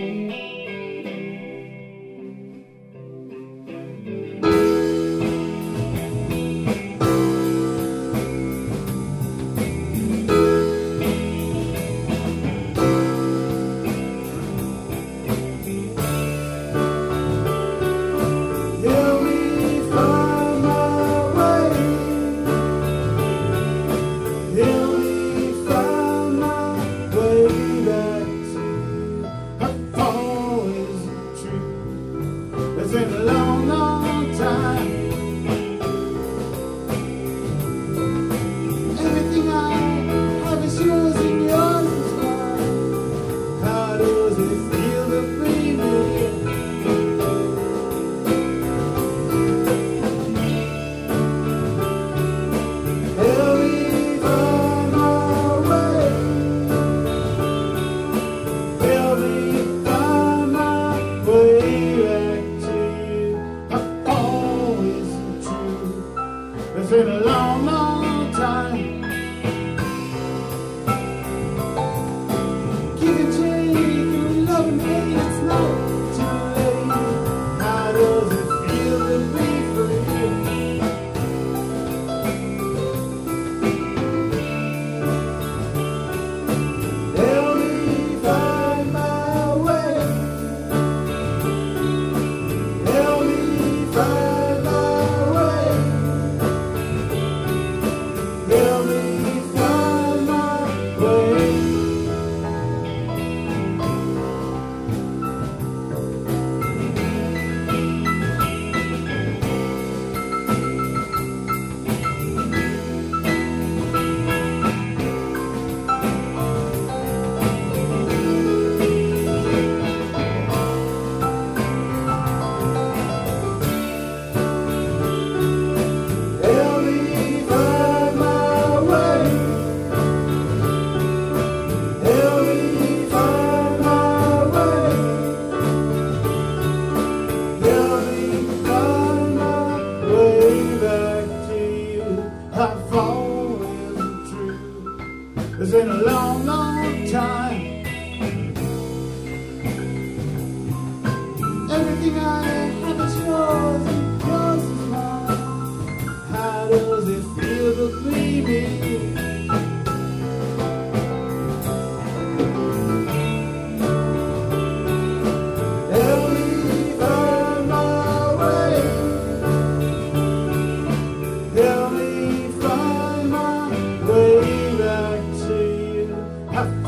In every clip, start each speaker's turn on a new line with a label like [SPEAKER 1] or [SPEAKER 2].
[SPEAKER 1] Mm-hmm. long time. Everything I have is yours.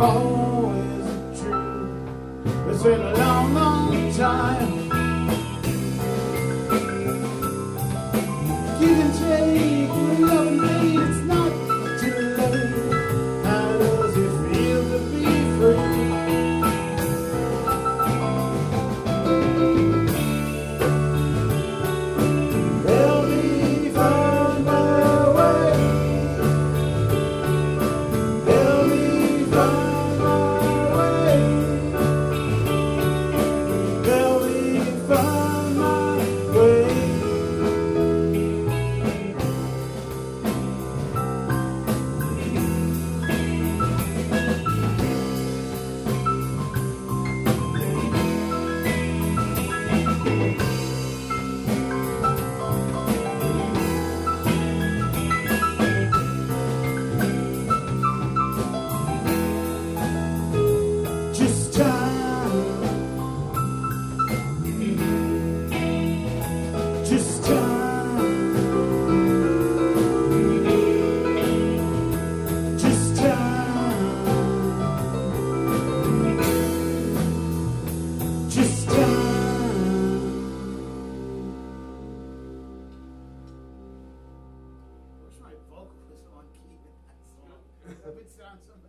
[SPEAKER 1] Always true? It's been a long, long time. ounce of